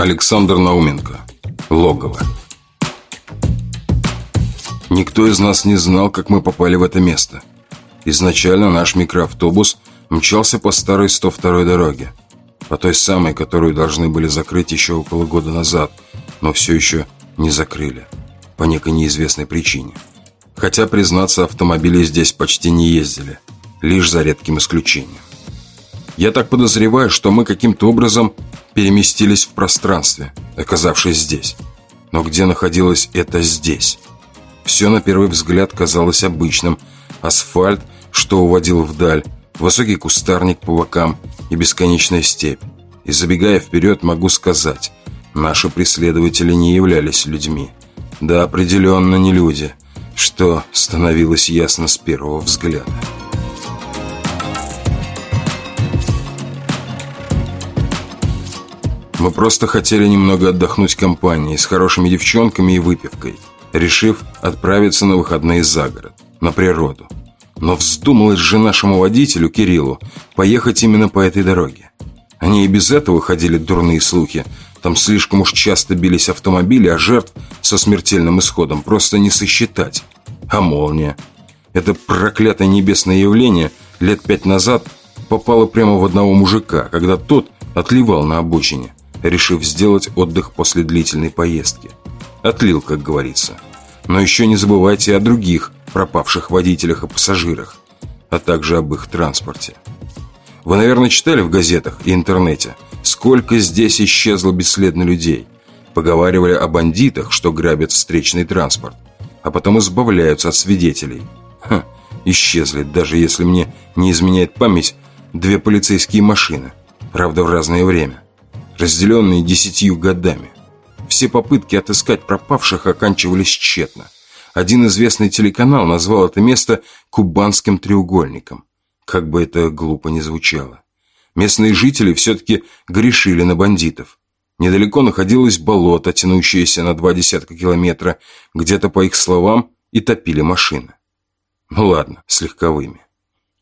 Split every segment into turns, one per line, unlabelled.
Александр Науменко. Логово. Никто из нас не знал, как мы попали в это место. Изначально наш микроавтобус мчался по старой 102-й дороге. По той самой, которую должны были закрыть еще около года назад, но все еще не закрыли. По некой неизвестной причине. Хотя, признаться, автомобили здесь почти не ездили. Лишь за редким исключением. Я так подозреваю, что мы каким-то образом переместились в пространстве, оказавшись здесь. Но где находилось это здесь? Все на первый взгляд казалось обычным. Асфальт, что уводил вдаль, высокий кустарник по бокам и бесконечная степь. И забегая вперед, могу сказать, наши преследователи не являлись людьми. Да, определенно не люди, что становилось ясно с первого взгляда. Мы просто хотели немного отдохнуть компанией с хорошими девчонками и выпивкой – решив отправиться на выходные за город, на природу. Но вздумалось же нашему водителю, Кириллу, поехать именно по этой дороге. Они и без этого ходили дурные слухи. Там слишком уж часто бились автомобили, а жертв со смертельным исходом просто не сосчитать. А молния? Это проклятое небесное явление лет пять назад попало прямо в одного мужика, когда тот отливал на обочине, решив сделать отдых после длительной поездки. Отлил, как говорится. Но еще не забывайте о других пропавших водителях и пассажирах, а также об их транспорте. Вы, наверное, читали в газетах и интернете, сколько здесь исчезло бесследно людей. Поговаривали о бандитах, что грабят встречный транспорт, а потом избавляются от свидетелей. Ха, исчезли, даже если мне не изменяет память, две полицейские машины, правда в разное время, разделенные десятью годами. Все попытки отыскать пропавших оканчивались тщетно. Один известный телеканал назвал это место «Кубанским треугольником». Как бы это глупо ни звучало. Местные жители все-таки грешили на бандитов. Недалеко находилось болото, тянущееся на два десятка километра, где-то, по их словам, и топили машины. Ну ладно, с легковыми.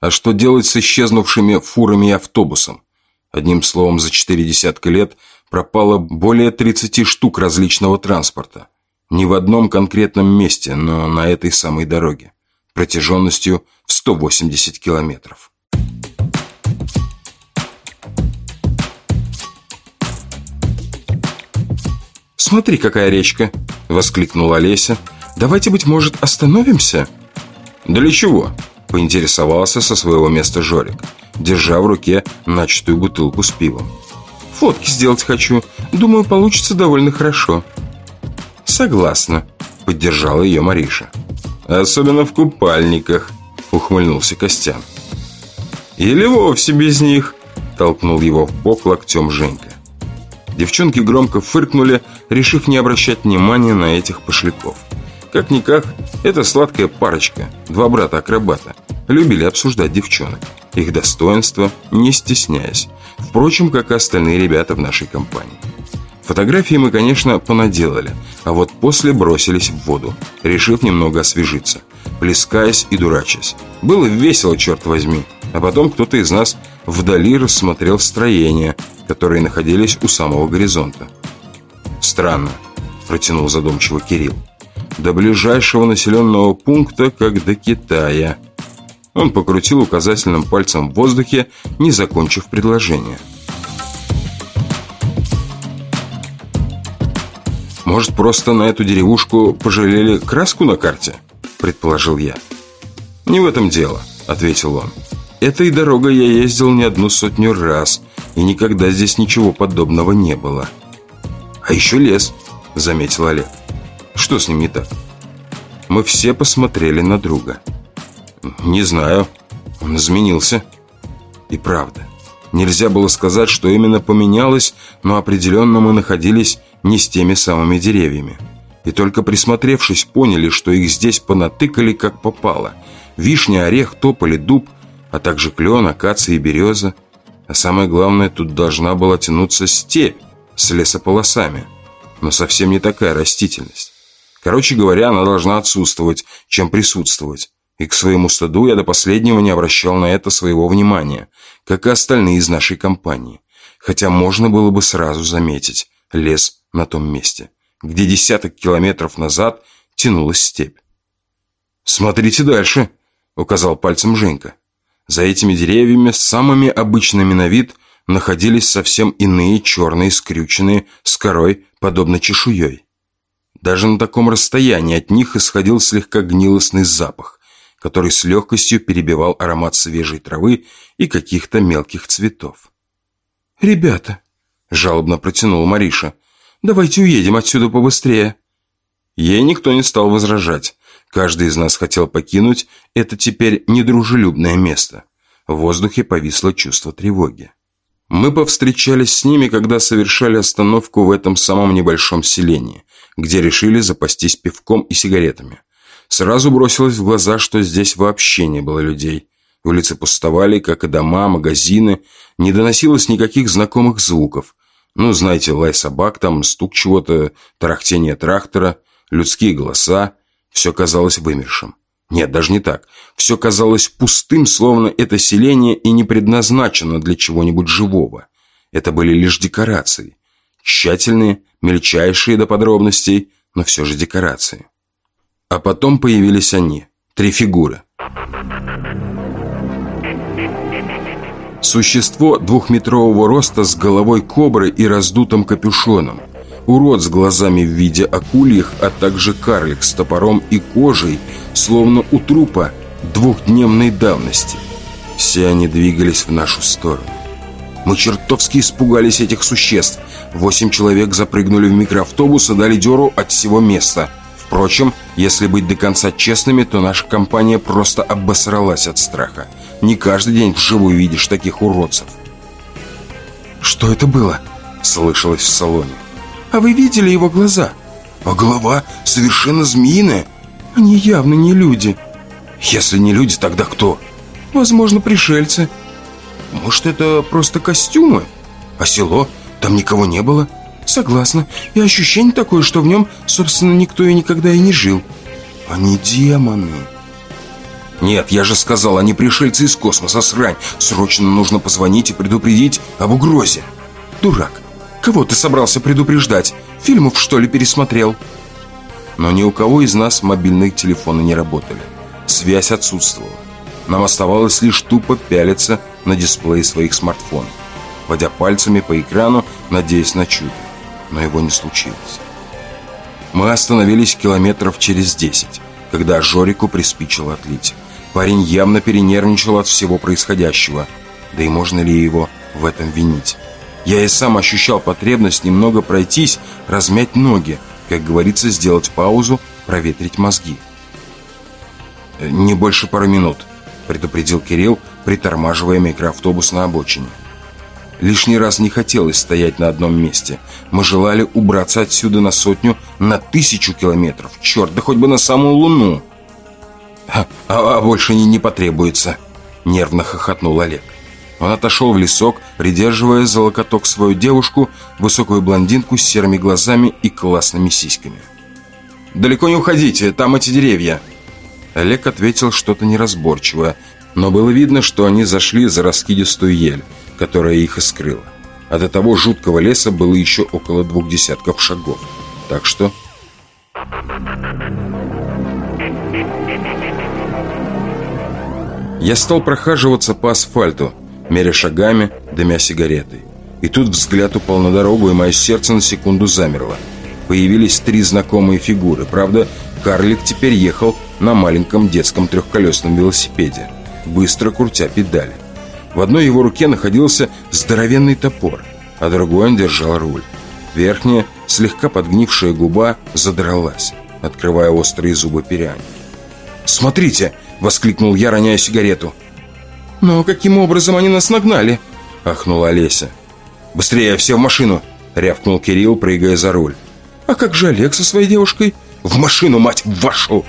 А что делать с исчезнувшими фурами и автобусом? Одним словом, за четыре десятка лет пропало более 30 штук различного транспорта. Не в одном конкретном месте, но на этой самой дороге. Протяженностью в 180 километров.
«Смотри, какая речка!» – воскликнула Олеся. «Давайте, быть может, остановимся?»
«Для чего?» – поинтересовался со своего места Жорик, держа в руке начатую бутылку с пивом.
Фотки сделать хочу. Думаю, получится довольно хорошо».
«Согласна», — поддержала ее Мариша. «Особенно в купальниках», — ухмыльнулся Костян. «Или вовсе без них», — толкнул его в бок локтем Женька. Девчонки громко фыркнули, решив не обращать внимания на этих пошляков. Как-никак, это сладкая парочка, два брата-акробата, любили обсуждать девчонок, их достоинства, не стесняясь, Впрочем, как и остальные ребята в нашей компании. Фотографии мы, конечно, понаделали, а вот после бросились в воду, решив немного освежиться, плескаясь и дурачась. Было весело, черт возьми. А потом кто-то из нас вдали рассмотрел строения, которые находились у самого горизонта. «Странно», – протянул задумчиво Кирилл. «До ближайшего населенного пункта, как до Китая». Он покрутил указательным пальцем в воздухе, не закончив предложение. «Может, просто на эту деревушку пожалели краску на карте?» – предположил я. «Не в этом дело», – ответил он. «Этой дорогой я ездил не одну сотню раз, и никогда здесь ничего подобного не было». «А еще лес», – заметил Олег. «Что с ним не так?» Мы все посмотрели на друга. «Не знаю. Он изменился». И правда. Нельзя было сказать, что именно поменялось, но определенно мы находились не с теми самыми деревьями. И только присмотревшись, поняли, что их здесь понатыкали как попало. Вишня, орех, тополь и дуб, а также клен, акация и береза. А самое главное, тут должна была тянуться степь с лесополосами. Но совсем не такая растительность. Короче говоря, она должна отсутствовать, чем присутствовать. И к своему стыду я до последнего не обращал на это своего внимания, как и остальные из нашей компании. Хотя можно было бы сразу заметить, лес на том месте, где десяток километров назад тянулась степь. «Смотрите дальше», — указал пальцем Женька. За этими деревьями, самыми обычными на вид, находились совсем иные черные скрюченные с корой, подобно чешуей. Даже на таком расстоянии от них исходил слегка гнилостный запах, который с легкостью перебивал аромат свежей травы и каких-то мелких цветов.
«Ребята», — жалобно протянула Мариша, — «давайте уедем отсюда побыстрее».
Ей никто не стал возражать. Каждый из нас хотел покинуть это теперь недружелюбное место. В воздухе повисло чувство тревоги. Мы повстречались с ними, когда совершали остановку в этом самом небольшом селении, где решили запастись пивком и сигаретами. Сразу бросилось в глаза, что здесь вообще не было людей. Улицы пустовали, как и дома, магазины. Не доносилось никаких знакомых звуков. Ну, знаете, лай собак, там стук чего-то, тарахтение трактора, людские голоса. Все казалось вымершим. Нет, даже не так. Все казалось пустым, словно это селение и не предназначено для чего-нибудь живого. Это были лишь декорации. Тщательные, мельчайшие до подробностей, но все же декорации. А потом появились они, три фигуры. Существо двухметрового роста с головой кобры и раздутым капюшоном. Урод с глазами в виде акульих, а также карлик с топором и кожей, словно у трупа двухдневной давности. Все они двигались в нашу сторону. Мы чертовски испугались этих существ. Восемь человек запрыгнули в микроавтобус и дали дёру от всего места. Впрочем, если быть до конца честными, то наша компания просто обосралась от страха. Не каждый день вживую видишь таких уродцев.
«Что это было?» — слышалось в салоне.
А вы видели его глаза?
А голова совершенно змеиная.
Они явно не люди.
Если не люди, тогда кто?
Возможно, пришельцы.
Может, это просто костюмы? А село? Там никого не было?
Согласна. И ощущение такое, что в нем, собственно, никто и никогда и не жил.
Они демоны. Нет, я же сказал, они пришельцы из космоса, срань. Срочно нужно позвонить и предупредить об угрозе.
Дурак. Кого ты собрался предупреждать? Фильмов, что ли, пересмотрел?»
Но ни у кого из нас мобильные телефоны не работали. Связь отсутствовала. Нам оставалось лишь тупо пялиться на дисплей своих смартфонов, водя пальцами по экрану, надеясь на чудо. Но его не случилось. Мы остановились километров через десять, когда Жорику приспичило отлить. Парень явно перенервничал от всего происходящего. Да и можно ли его в этом винить? Я и сам ощущал потребность немного пройтись, размять ноги, как говорится, сделать паузу, проветрить мозги. «Не больше пары минут», — предупредил Кирилл, притормаживая микроавтобус на обочине. Лишний раз не хотелось стоять на одном месте. Мы желали убраться отсюда на сотню, на тысячу километров. Черт, да хоть бы на самую Луну. «А, а, а больше не, не потребуется», — нервно хохотнул Олег. Он отошел в лесок, придерживая за локоток свою девушку, высокую блондинку с серыми глазами и классными сиськами. «Далеко не уходите, там эти деревья!» Олег ответил что-то неразборчивое, но было видно, что они зашли за раскидистую ель, которая их и скрыла. А до того жуткого леса было еще около двух десятков шагов. Так что... Я стал прохаживаться по асфальту, меря шагами, дымя сигаретой. И тут взгляд упал на дорогу, и мое сердце на секунду замерло. Появились три знакомые фигуры. Правда, карлик теперь ехал на маленьком детском трехколесном велосипеде, быстро крутя педали. В одной его руке находился здоровенный топор, а другой он держал руль. Верхняя, слегка подгнившая губа задралась, открывая острые зубы пирани. «Смотрите!» — воскликнул я, роняя сигарету.
«Но каким образом они нас нагнали?»
– ахнула Олеся. «Быстрее, все в машину!» – рявкнул Кирилл, прыгая за руль.
«А как же Олег со своей девушкой?»
«В машину, мать вашу!»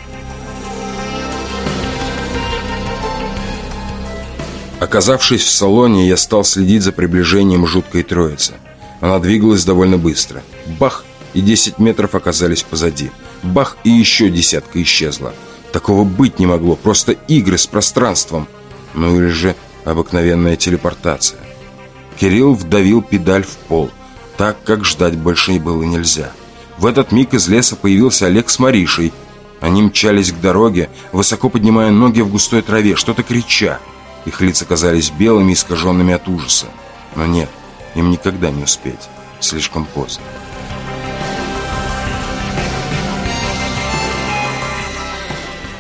Оказавшись в салоне, я стал следить за приближением жуткой троицы. Она двигалась довольно быстро. Бах! И 10 метров оказались позади. Бах! И еще десятка исчезла. Такого быть не могло, просто игры с пространством – ну или же обыкновенная телепортация. Кирилл вдавил педаль в пол. так как ждать больше было нельзя. В этот миг из леса появился Олег с Маришей. Они мчались к дороге, высоко поднимая ноги в густой траве, что-то крича. Их лица казались белыми, искаженными от ужаса. Но нет, им никогда не успеть. Слишком поздно.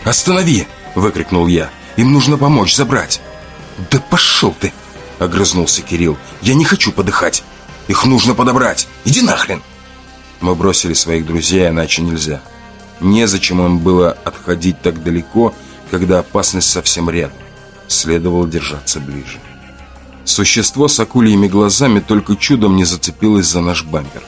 «Останови!» – выкрикнул я. «Им нужно помочь забрать!» «Да пошел ты!» – огрызнулся Кирилл. «Я не хочу подыхать! Их нужно подобрать! Иди нахрен!»
Мы бросили своих друзей, иначе нельзя. Незачем им было отходить так далеко, когда опасность совсем рядом. Следовало держаться ближе. Существо с акульями глазами только чудом не зацепилось за наш бампер,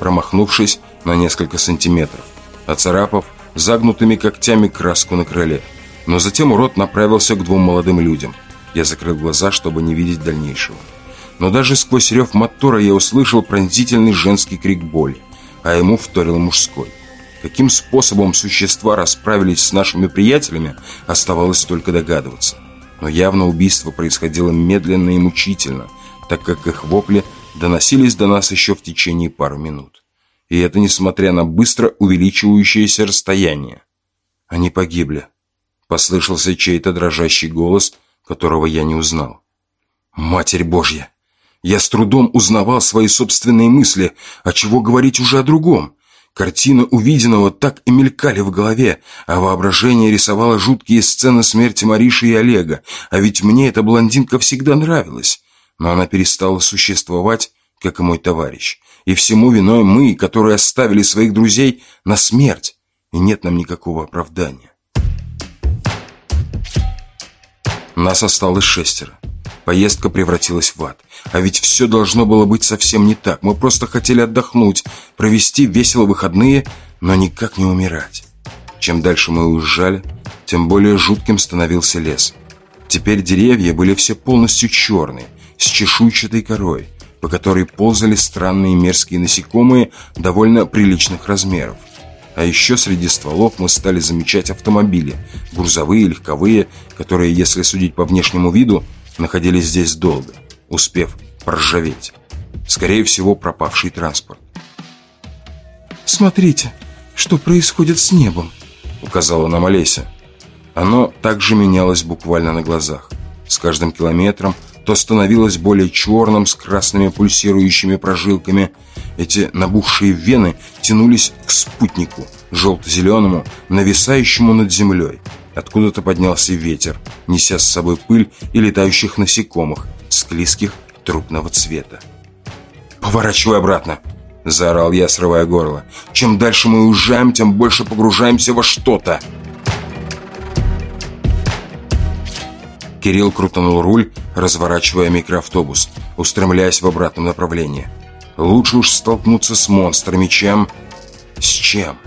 промахнувшись на несколько сантиметров, оцарапав загнутыми когтями краску на крыле. Но затем урод направился к двум молодым людям. Я закрыл глаза, чтобы не видеть дальнейшего. Но даже сквозь рев мотора я услышал пронзительный женский крик боли, а ему вторил мужской. Каким способом существа расправились с нашими приятелями, оставалось только догадываться. Но явно убийство происходило медленно и мучительно, так как их вопли доносились до нас еще в течение пару минут. И это несмотря на быстро увеличивающееся расстояние. Они погибли. Послышался чей-то дрожащий голос, которого я не узнал. «Матерь Божья!» Я с трудом узнавал свои собственные мысли, а чего говорить уже о другом. Картины увиденного так и мелькали в голове, а воображение рисовало жуткие сцены смерти Мариши и Олега, а ведь мне эта блондинка всегда нравилась. Но она перестала существовать, как и мой товарищ. И всему виной мы, которые оставили своих друзей на смерть. И нет нам никакого оправдания. Нас осталось шестеро. Поездка превратилась в ад. А ведь все должно было быть совсем не так. Мы просто хотели отдохнуть, провести весело выходные, но никак не умирать. Чем дальше мы уезжали, тем более жутким становился лес. Теперь деревья были все полностью черные, с чешуйчатой корой по которой ползали странные мерзкие насекомые довольно приличных размеров. А еще среди стволов мы стали замечать автомобили, грузовые, легковые, которые, если судить по внешнему виду, находились здесь долго, успев проржаветь. Скорее всего, пропавший транспорт.
«Смотрите, что происходит с небом», — указала нам Олеся.
Оно также менялось буквально на глазах. С каждым километром то становилось более черным с красными пульсирующими прожилками. Эти набухшие вены тянулись к спутнику, желто-зеленому, нависающему над землей. Откуда-то поднялся ветер, неся с собой пыль и летающих насекомых, склизких трупного цвета.
«Поворачивай обратно!» – заорал я, срывая горло. «Чем дальше мы уезжаем, тем больше погружаемся во что-то!»
Кирилл крутанул руль, разворачивая микроавтобус, устремляясь в обратном направлении. Лучше уж столкнуться с монстрами, чем... С чем?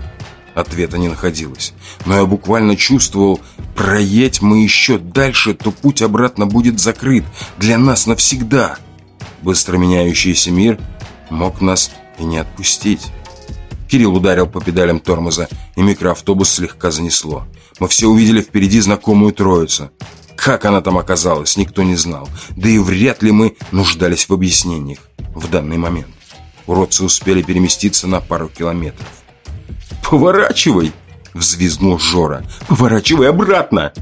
Ответа не находилось. Но я буквально чувствовал, проедь мы еще дальше, то путь обратно будет закрыт для нас навсегда. Быстро меняющийся мир мог нас и не отпустить. Кирилл ударил по педалям тормоза, и микроавтобус слегка занесло. Мы все увидели впереди знакомую троицу. Как она там оказалась, никто не знал. Да и вряд ли мы нуждались в объяснениях в данный момент. Уродцы успели переместиться на пару километров.
«Поворачивай!» – взвизгнул Жора. «Поворачивай обратно!»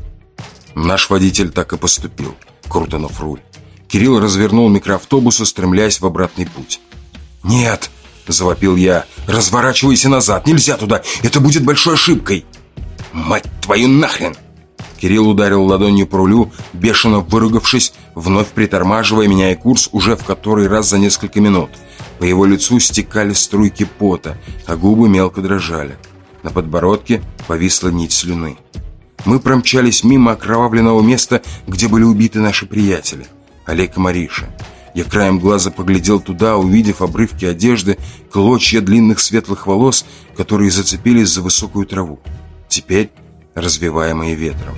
Наш водитель так и поступил, крутанув руль. Кирилл развернул микроавтобус, устремляясь в обратный путь.
«Нет!» – завопил я. «Разворачивайся назад! Нельзя туда! Это будет большой ошибкой!» «Мать твою нахрен!»
Кирилл ударил ладонью по рулю, бешено выругавшись, вновь притормаживая, меняя курс уже в который раз за несколько минут. По его лицу стекали струйки пота, а губы мелко дрожали. На подбородке повисла нить слюны. Мы промчались мимо окровавленного места, где были убиты наши приятели, Олег и Мариша. Я краем глаза поглядел туда, увидев обрывки одежды, клочья длинных светлых волос, которые зацепились за высокую траву. Теперь развиваемые ветром.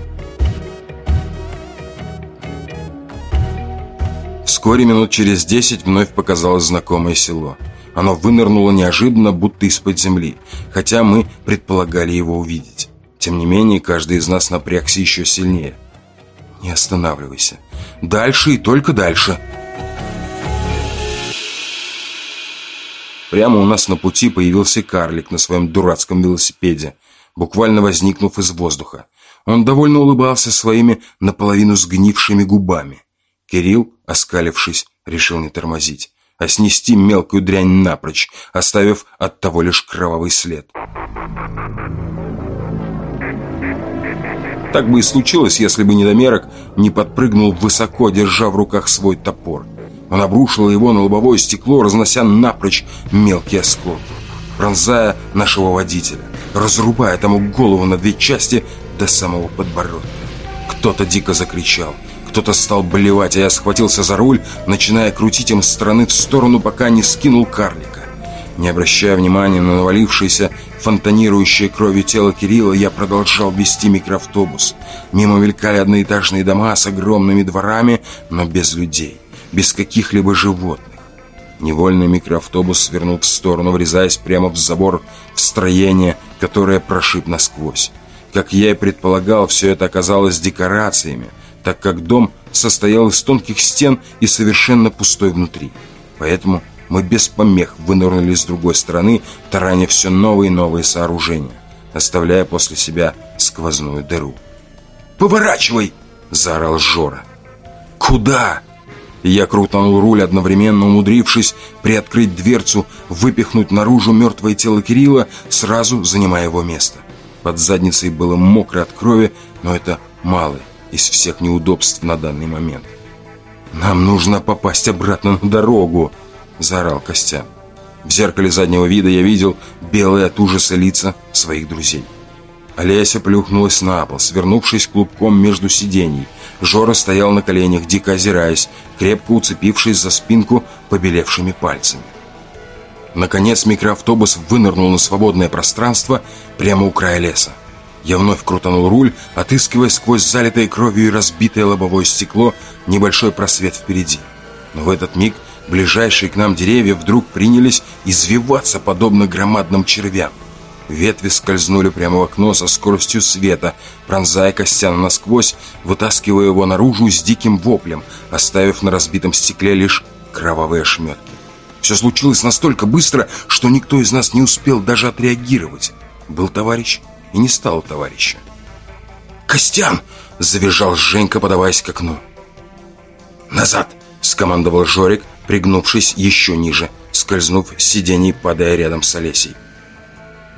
Вскоре, минут через десять, вновь показалось знакомое село. Оно вынырнуло неожиданно, будто из-под земли, хотя мы предполагали его увидеть. Тем не менее, каждый из нас напрягся еще сильнее. «Не останавливайся. Дальше и только дальше!» прямо у нас на пути появился карлик на своем дурацком велосипеде, буквально возникнув из воздуха. Он довольно улыбался своими наполовину сгнившими губами. Кирилл, оскалившись, решил не тормозить, а снести мелкую дрянь напрочь, оставив от того лишь кровавый след. Так бы и случилось, если бы недомерок не подпрыгнул высоко, держа в руках свой топор. Он обрушил его на лобовое стекло, разнося напрочь мелкие осколки, пронзая нашего водителя, разрубая тому голову на две части до самого подбородка. Кто-то дико закричал, кто-то стал болевать, а я схватился за руль, начиная крутить им с стороны в сторону, пока не скинул карлика. Не обращая внимания на навалившееся, фонтанирующее кровью тело Кирилла, я продолжал вести микроавтобус. Мимо мелькали одноэтажные дома с огромными дворами, но без людей, без каких-либо животных. Невольный микроавтобус свернул в сторону, врезаясь прямо в забор в строение, которое прошиб насквозь. Как я и предполагал, все это оказалось декорациями, так как дом состоял из тонких стен и совершенно пустой внутри. Поэтому мы без помех вынырнули с другой стороны, тараня все новые и новые сооружения, оставляя после себя сквозную дыру. «Поворачивай!» – заорал Жора. «Куда?» Я крутанул руль, одновременно умудрившись приоткрыть дверцу, выпихнуть наружу мертвое тело Кирилла, сразу занимая его место. Под задницей было мокро от крови, но это малое из всех неудобств на данный момент. «Нам нужно попасть обратно на дорогу!» – заорал Костян. В зеркале заднего вида я видел белые от ужаса лица своих друзей. Олеся плюхнулась на пол, свернувшись клубком между сидений. Жора стоял на коленях, дико озираясь, крепко уцепившись за спинку побелевшими пальцами. Наконец микроавтобус вынырнул на свободное пространство прямо у края леса. Я вновь крутанул руль, отыскивая сквозь залитое кровью и разбитое лобовое стекло небольшой просвет впереди. Но в этот миг Ближайшие к нам деревья вдруг принялись извиваться, подобно громадным червям. Ветви скользнули прямо в окно со скоростью света, пронзая Костяна насквозь, вытаскивая его наружу с диким воплем, оставив на разбитом стекле лишь кровавые ошметки. Все случилось настолько быстро, что никто из нас не успел даже отреагировать. Был товарищ и не стал товарища. «Костян!» – завизжал Женька, подаваясь к окну. «Назад!» – скомандовал Жорик, пригнувшись еще ниже, скользнув с сидений, падая рядом с Олесей.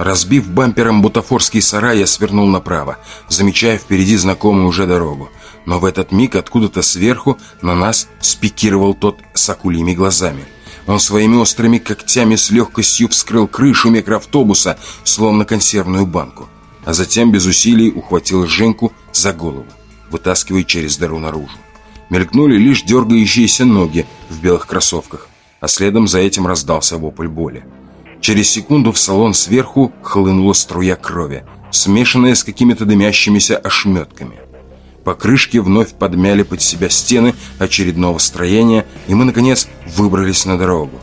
Разбив бампером бутафорский сарай, я свернул направо, замечая впереди знакомую уже дорогу. Но в этот миг откуда-то сверху на нас спикировал тот с акулими глазами. Он своими острыми когтями с легкостью вскрыл крышу микроавтобуса, словно консервную банку. А затем без усилий ухватил Женьку за голову, вытаскивая через дыру наружу. Мелькнули лишь дергающиеся ноги в белых кроссовках, а следом за этим раздался вопль боли. Через секунду в салон сверху хлынула струя крови, смешанная с какими-то дымящимися ошметками. Покрышки вновь подмяли под себя стены очередного строения, и мы, наконец, выбрались на дорогу,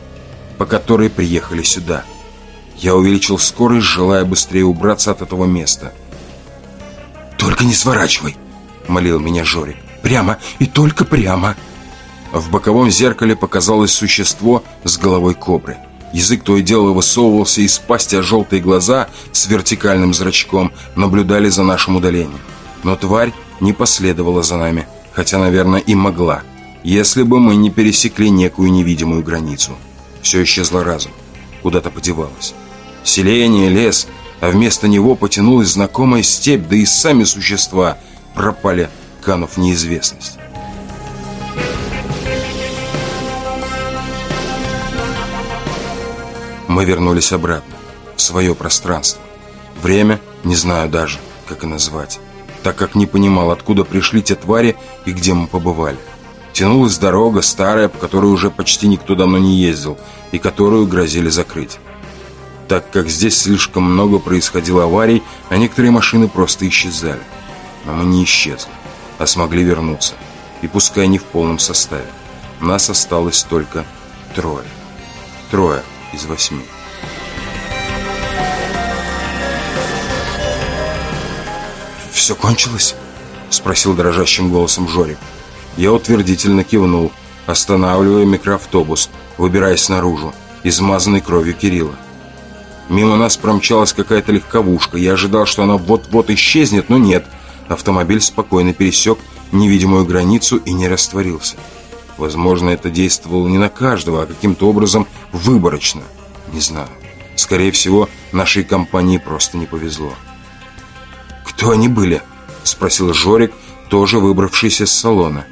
по которой приехали сюда. Я увеличил скорость, желая быстрее убраться от этого места. «Только не сворачивай!» — молил меня Жорик. Прямо и только прямо. В боковом зеркале показалось существо с головой кобры. Язык то и дело высовывался из пасти, а желтые глаза с вертикальным зрачком наблюдали за нашим удалением. Но тварь не последовала за нами, хотя, наверное, и могла, если бы мы не пересекли некую невидимую границу. Все исчезло разом, куда-то подевалось. Селение, лес, а вместо него потянулась знакомая степь, да и сами существа пропали канув в неизвестность. Мы вернулись обратно, в свое пространство. Время не знаю даже, как и назвать, так как не понимал, откуда пришли те твари и где мы побывали. Тянулась дорога, старая, по которой уже почти никто давно не ездил, и которую грозили закрыть. Так как здесь слишком много происходило аварий, а некоторые машины просто исчезали. Но мы не исчезли а смогли вернуться. И пускай не в полном составе. Нас осталось только трое. Трое из восьми. «Все кончилось?» – спросил дрожащим голосом Жорик. Я утвердительно кивнул, останавливая микроавтобус, выбираясь наружу. измазанный кровью Кирилла. Мимо нас промчалась какая-то легковушка. Я ожидал, что она вот-вот исчезнет, но нет. Автомобиль спокойно пересек невидимую границу и не растворился. Возможно, это действовало не на каждого, а каким-то образом выборочно. Не знаю. Скорее всего, нашей компании просто не повезло. «Кто они были?» – спросил Жорик, тоже выбравшийся с салона.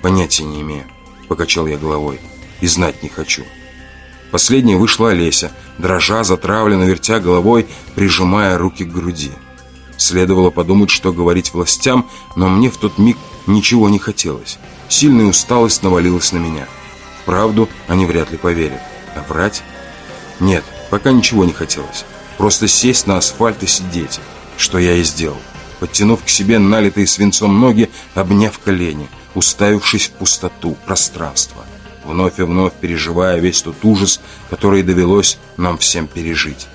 «Понятия не имею», – покачал я головой. «И знать не хочу». Последней вышла Олеся, дрожа, затравленно вертя головой, прижимая руки к груди. Следовало подумать, что говорить властям, но мне в тот миг ничего не хотелось. Сильная усталость навалилась на меня. Правду они вряд ли поверят. А врать? Нет, пока ничего не хотелось. Просто сесть на асфальт и сидеть, что я и сделал. Подтянув к себе налитые свинцом ноги, обняв колени, уставившись в пустоту, пространство – вновь и вновь переживая весь тот ужас, который довелось нам всем пережить.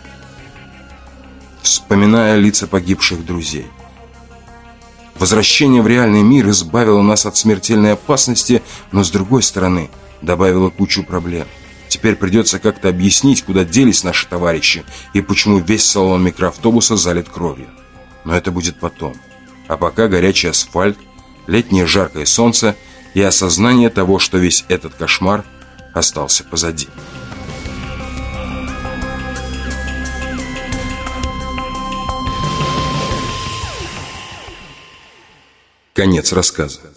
Вспоминая лица погибших друзей. Возвращение в реальный мир избавило нас от смертельной опасности, но с другой стороны добавило кучу проблем. Теперь придется как-то объяснить, куда делись наши товарищи и почему весь салон микроавтобуса залит кровью. Но это будет потом. А пока горячий асфальт, летнее жаркое солнце – и осознание того, что весь этот кошмар остался позади. Конец рассказа.